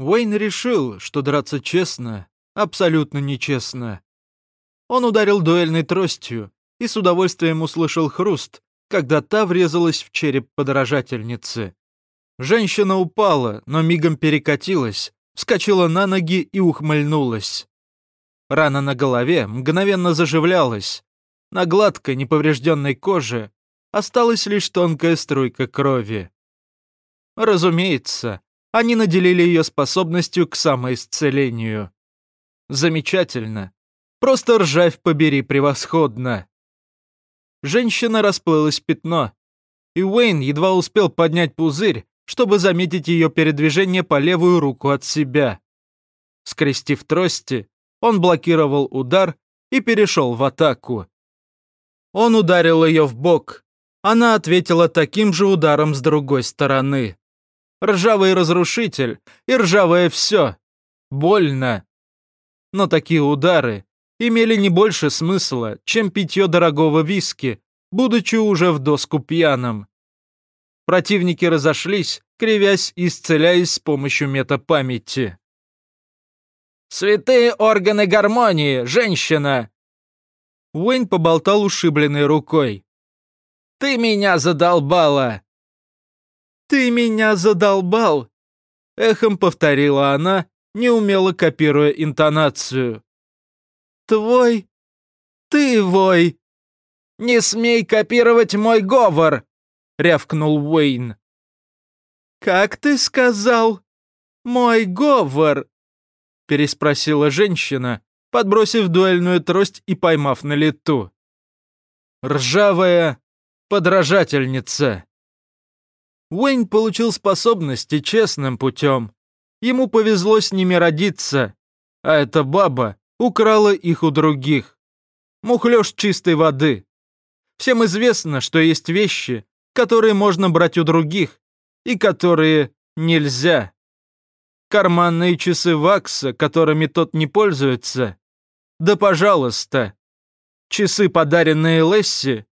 Уэйн решил, что драться честно абсолютно нечестно. Он ударил дуэльной тростью и с удовольствием услышал хруст, когда та врезалась в череп подражательницы. Женщина упала, но мигом перекатилась, вскочила на ноги и ухмыльнулась. Рана на голове мгновенно заживлялась. На гладкой, неповрежденной коже осталась лишь тонкая струйка крови. Разумеется, они наделили ее способностью к самоисцелению. Замечательно. Просто ржавь побери превосходно. Женщина расплылась в пятно, и Уэйн едва успел поднять пузырь, чтобы заметить ее передвижение по левую руку от себя. Скрестив трости, он блокировал удар и перешел в атаку. Он ударил ее в бок. Она ответила таким же ударом с другой стороны. Ржавый разрушитель и ржавое все. Больно. Но такие удары имели не больше смысла, чем питье дорогого виски, будучи уже в доску пьяным. Противники разошлись, кривясь и исцеляясь с помощью метапамяти. «Святые органы гармонии, женщина!» Уэйн поболтал ушибленной рукой. «Ты меня задолбала!» «Ты меня задолбал!» Эхом повторила она, неумело копируя интонацию. «Твой... ты вой!» «Не смей копировать мой говор!» — рявкнул Уэйн. «Как ты сказал? Мой говор?» переспросила женщина, подбросив дуэльную трость и поймав на лету. Ржавая подражательница. Уэйн получил способности честным путем. Ему повезло с ними родиться, а эта баба украла их у других. Мухлёж чистой воды. Всем известно, что есть вещи, которые можно брать у других и которые нельзя. Карманные часы Вакса, которыми тот не пользуется? Да пожалуйста. Часы, подаренные Лесси?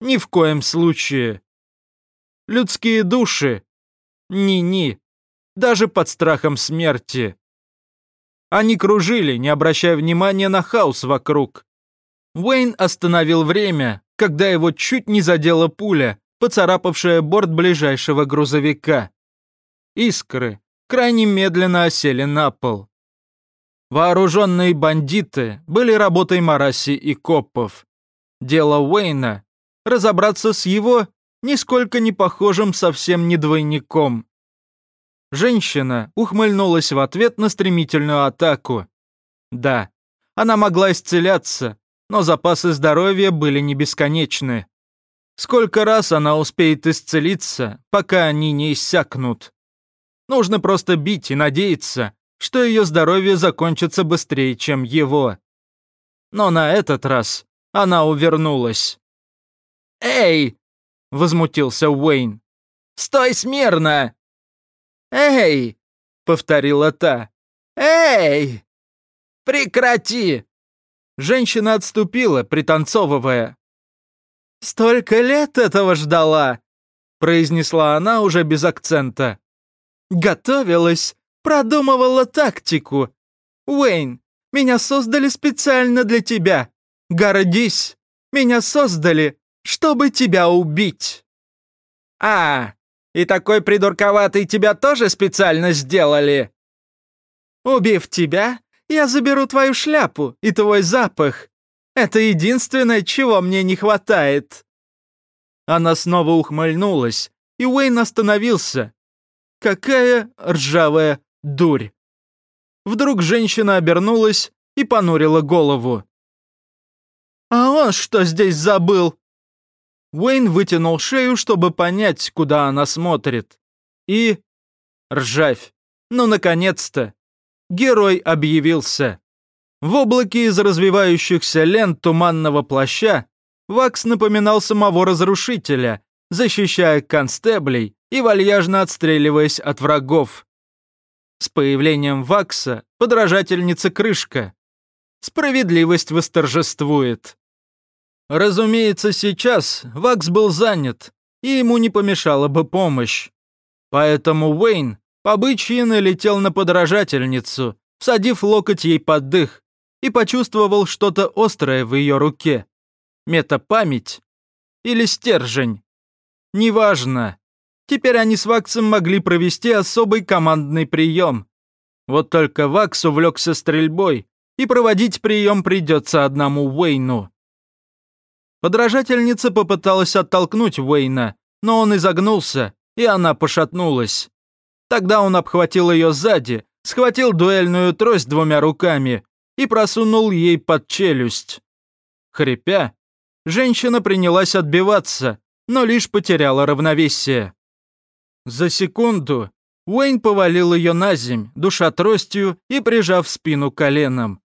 Ни в коем случае. Людские души? Ни-ни. Даже под страхом смерти. Они кружили, не обращая внимания на хаос вокруг. Уэйн остановил время, когда его чуть не задела пуля, поцарапавшая борт ближайшего грузовика. Искры, крайне медленно осели на пол. Вооруженные бандиты были работой Мараси и Коппов. Дело Уэйна – разобраться с его нисколько не похожим совсем не двойником. Женщина ухмыльнулась в ответ на стремительную атаку. Да, она могла исцеляться, но запасы здоровья были не бесконечны. Сколько раз она успеет исцелиться, пока они не иссякнут? Нужно просто бить и надеяться, что ее здоровье закончится быстрее, чем его. Но на этот раз она увернулась. «Эй!» — возмутился Уэйн. «Стой смирно!» «Эй!» — повторила та. «Эй! Прекрати!» Женщина отступила, пританцовывая. «Столько лет этого ждала!» — произнесла она уже без акцента. Готовилась, продумывала тактику. Уэйн, меня создали специально для тебя. Гордись, меня создали, чтобы тебя убить. А, и такой придурковатый тебя тоже специально сделали? Убив тебя, я заберу твою шляпу и твой запах. Это единственное, чего мне не хватает. Она снова ухмыльнулась, и Уэйн остановился, Какая ржавая дурь! Вдруг женщина обернулась и понурила голову. «А он что здесь забыл?» Уэйн вытянул шею, чтобы понять, куда она смотрит. И... Ржавь. Ну, наконец-то. Герой объявился. В облаке из развивающихся лент туманного плаща Вакс напоминал самого разрушителя, защищая констеблей и вальяжно отстреливаясь от врагов. С появлением Вакса подражательница крышка. Справедливость восторжествует. Разумеется, сейчас Вакс был занят, и ему не помешала бы помощь. Поэтому Уэйн по бычьи налетел на подражательницу, всадив локоть ей под дых, и почувствовал что-то острое в ее руке. Метапамять или стержень. Неважно. Теперь они с Ваксом могли провести особый командный прием. Вот только Вакс увлекся стрельбой, и проводить прием придется одному Уэйну. Подражательница попыталась оттолкнуть Уэйна, но он изогнулся, и она пошатнулась. Тогда он обхватил ее сзади, схватил дуэльную трость двумя руками и просунул ей под челюсть. Хрипя, женщина принялась отбиваться, но лишь потеряла равновесие. За секунду Уэйн повалил ее на земь, душа тростью и прижав спину коленом.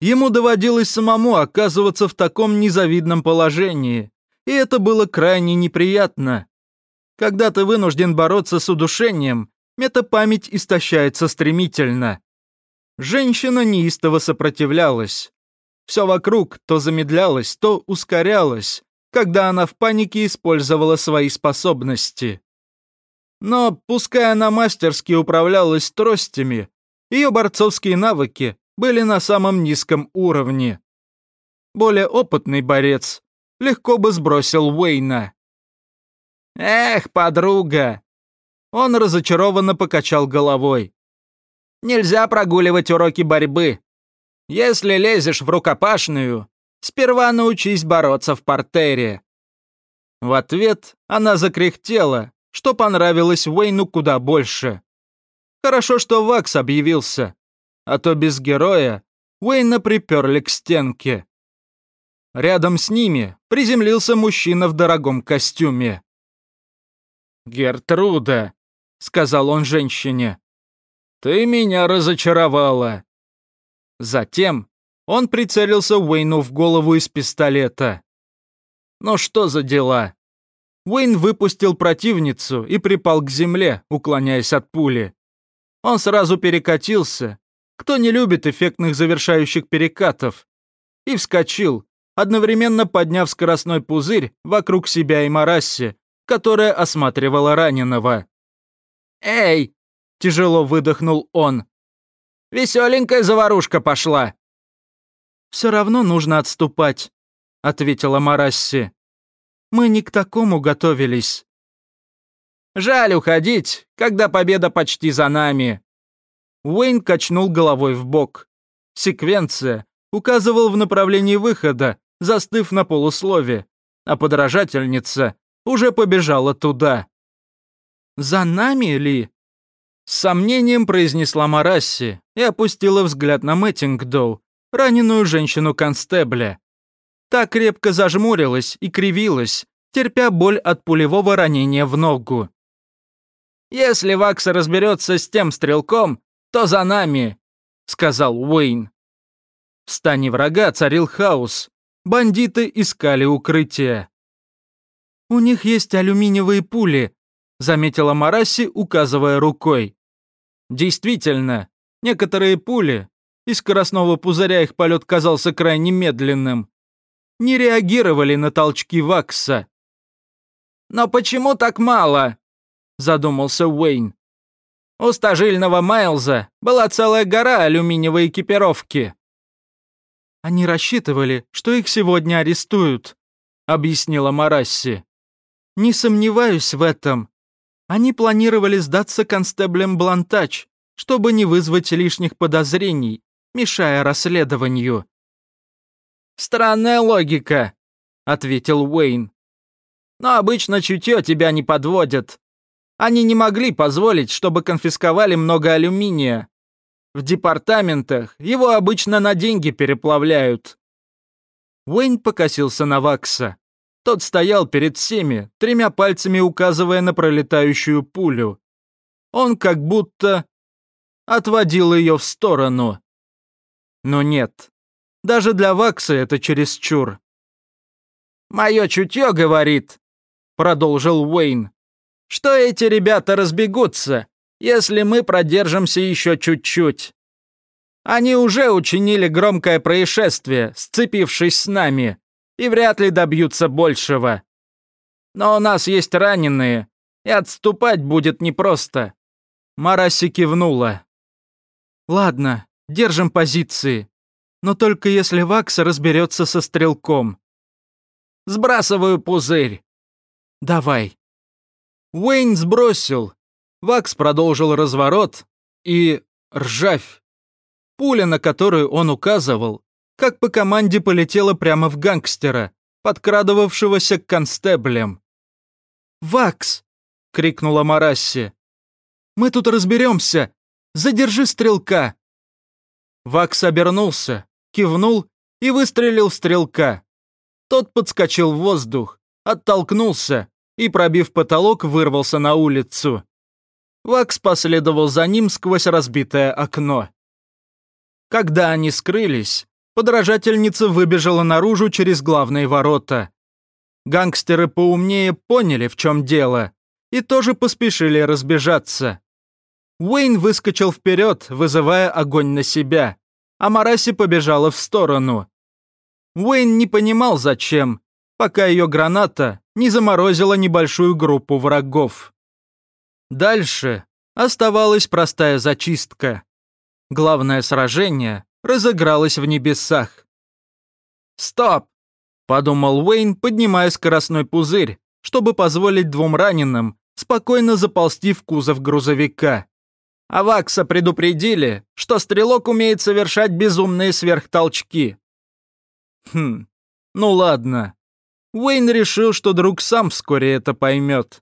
Ему доводилось самому оказываться в таком незавидном положении, и это было крайне неприятно. Когда ты вынужден бороться с удушением, метапамять истощается стремительно. Женщина неистово сопротивлялась. Все вокруг то замедлялось, то ускорялось, когда она в панике использовала свои способности. Но, пускай она мастерски управлялась тростями, ее борцовские навыки были на самом низком уровне. Более опытный борец легко бы сбросил Уэйна. «Эх, подруга!» Он разочарованно покачал головой. Нельзя прогуливать уроки борьбы. Если лезешь в рукопашную, сперва научись бороться в портере». В ответ она закряхтела, что понравилось Уэйну куда больше. Хорошо, что Вакс объявился, а то без героя Уэйна приперли к стенке. Рядом с ними приземлился мужчина в дорогом костюме. «Гертруда», — сказал он женщине, «Ты меня разочаровала». Затем он прицелился Уэйну в голову из пистолета. «Ну что за дела?» Уэйн выпустил противницу и припал к земле, уклоняясь от пули. Он сразу перекатился. Кто не любит эффектных завершающих перекатов? И вскочил, одновременно подняв скоростной пузырь вокруг себя и Марасси, которая осматривала раненого. «Эй, Тяжело выдохнул он. Веселенькая заварушка пошла. Все равно нужно отступать, ответила Марасси. Мы не к такому готовились. Жаль уходить, когда победа почти за нами. Уэйн качнул головой в бок. Секвенция указывал в направлении выхода, застыв на полуслове, а подражательница уже побежала туда. «За нами ли?» С сомнением произнесла Марасси и опустила взгляд на Мэттингдоу, раненую женщину-констебля. Та крепко зажмурилась и кривилась, терпя боль от пулевого ранения в ногу. «Если Вакса разберется с тем стрелком, то за нами», — сказал Уэйн. В стане врага царил хаос. Бандиты искали укрытие. «У них есть алюминиевые пули», — заметила Мараси, указывая рукой. Действительно, некоторые пули, из скоростного пузыря их полет казался крайне медленным, не реагировали на толчки Вакса. «Но почему так мало?» – задумался Уэйн. У стажильного Майлза была целая гора алюминиевой экипировки. «Они рассчитывали, что их сегодня арестуют», — объяснила Марасси. «Не сомневаюсь в этом. Они планировали сдаться констеблем Блантач, чтобы не вызвать лишних подозрений, мешая расследованию. «Странная логика», — ответил Уэйн. «Но обычно чутье тебя не подводят. Они не могли позволить, чтобы конфисковали много алюминия. В департаментах его обычно на деньги переплавляют». Уэйн покосился на Вакса. Тот стоял перед всеми, тремя пальцами указывая на пролетающую пулю. Он как будто отводил ее в сторону. Но нет, даже для Вакса это чересчур. «Мое чутье говорит», — продолжил Уэйн, «что эти ребята разбегутся, если мы продержимся еще чуть-чуть. Они уже учинили громкое происшествие, сцепившись с нами, и вряд ли добьются большего. Но у нас есть раненые, и отступать будет непросто. Мараси кивнула. «Ладно, держим позиции. Но только если Вакс разберется со стрелком». «Сбрасываю пузырь». «Давай». Уэйн сбросил. Вакс продолжил разворот. И ржавь. Пуля, на которую он указывал, как по команде полетела прямо в гангстера, подкрадывавшегося к констеблям. «Вакс!» — крикнула Марасси. «Мы тут разберемся! Задержи стрелка!» Вакс обернулся, кивнул и выстрелил в стрелка. Тот подскочил в воздух, оттолкнулся и, пробив потолок, вырвался на улицу. Вакс последовал за ним сквозь разбитое окно. Когда они скрылись, подражательница выбежала наружу через главные ворота. Гангстеры поумнее поняли, в чем дело, и тоже поспешили разбежаться. Уэйн выскочил вперед, вызывая огонь на себя, а Мараси побежала в сторону. Уэйн не понимал, зачем, пока ее граната не заморозила небольшую группу врагов. Дальше оставалась простая зачистка. Главное сражение разыгралось в небесах. «Стоп!» – подумал Уэйн, поднимая скоростной пузырь, чтобы позволить двум раненым спокойно заползти в кузов грузовика. А Вакса предупредили, что стрелок умеет совершать безумные сверхтолчки. Хм, ну ладно. Уэйн решил, что друг сам вскоре это поймет.